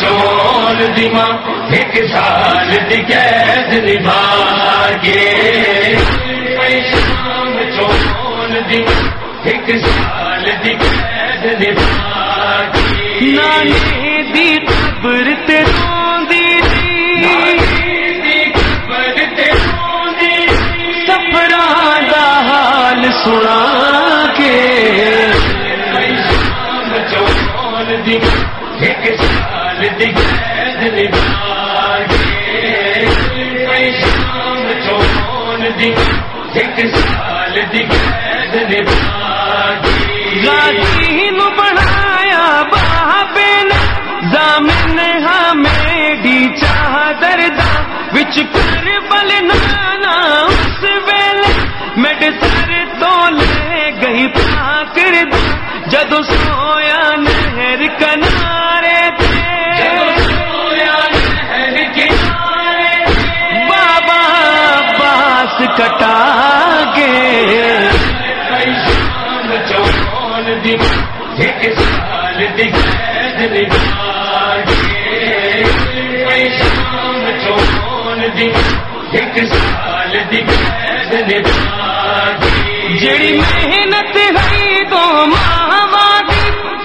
چول دیما ایک سال دی قید نبھا کے۔ شام چول دیما ایک سال دی قید نبھا کے۔ نانے دی قبر تے روندی سفراں دا حال سنا کے۔ شام چول دیما ایک سال ایک سال بنایا زامن ہمیں دی چادر دا وچ کربل نانا اس ویلے میڈ سر تو لے گئی پاکر دا جدو سویا نہر کنارے باس کٹا گے جڑی محنت ہے تو ماں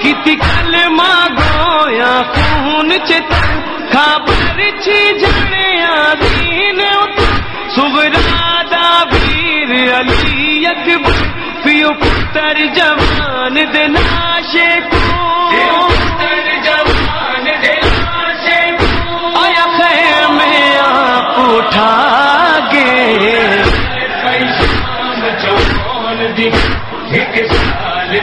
کتی کل ماں گویا خون چت خبر چی جانے دین سبرا دا ویر علی اکبر پیو پتر جوان دے ناشے کو آیا خیمے آپ اٹھا گے ایک سال دی ایک سال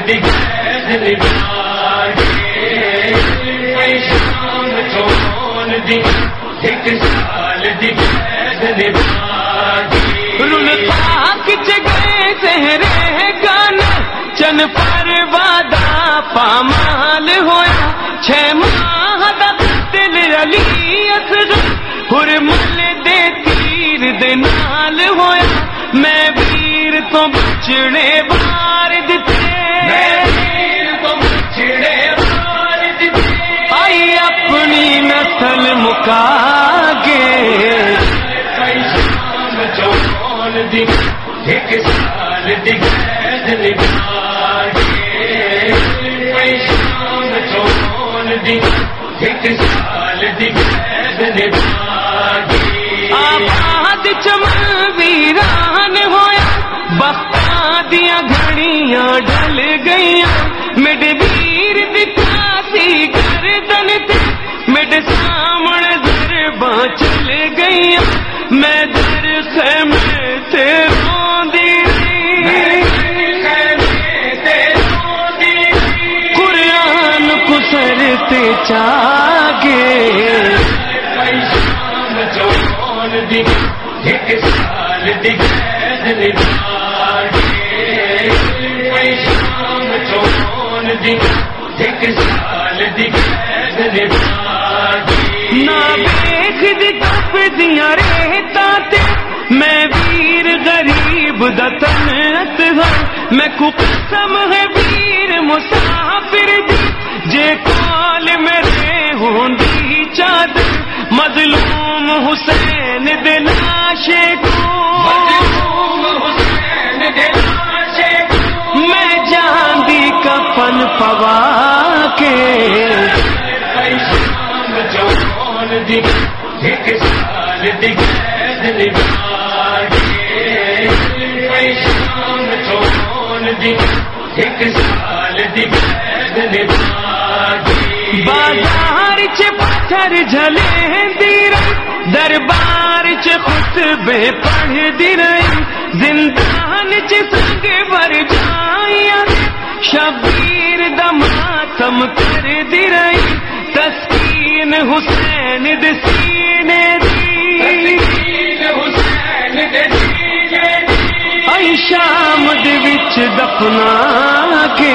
دی گئے سہرے گان چن پر وعدہ پامال ہویا۔ چھ ماہ دا دل علی اصغر حرمل دے تیر دے نال ہویا۔ میں ویر تو بچڑے بار دتے آئی اپنی نسل مکا آباد چمن ویران ہویا بختاں دیا گھڑیاں ڈل گئیاں مڈ ویر دکھاسی گردن تے مڈ سامن درباں چل گئیاں میں در خیمے تے روندی نہ دیکھ دیا تے۔ میں ویر غریب دتن ہاں۔ میں کو قسم ہے ویر مسافر ہوندی مظلوم حسین دے کو میں جان دی کفن پوا کے۔ شام چون دی ایک سال دی بازار چ پتھر جھلے دی رہی دربار چ خطبے پڑھ دی رہی زندان چ سنگ بر جائیاں شبیر دماتم کر دی۔ رہی تسکین حسین دے سینے دی۔ حسین شام دے وچ دفنا کے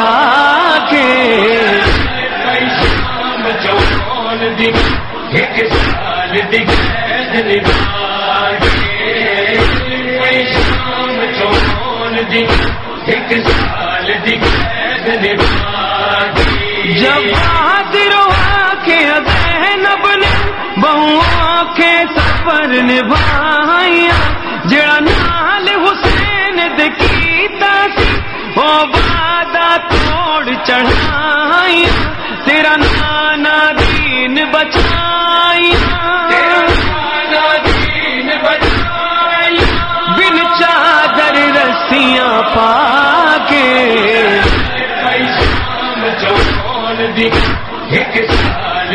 بچا کے جب روا کے بہو کے سفر نبھایا چڑھایا تیرا نانا دین بچائی۔ بن چادر رسیاں پا کے ایک سال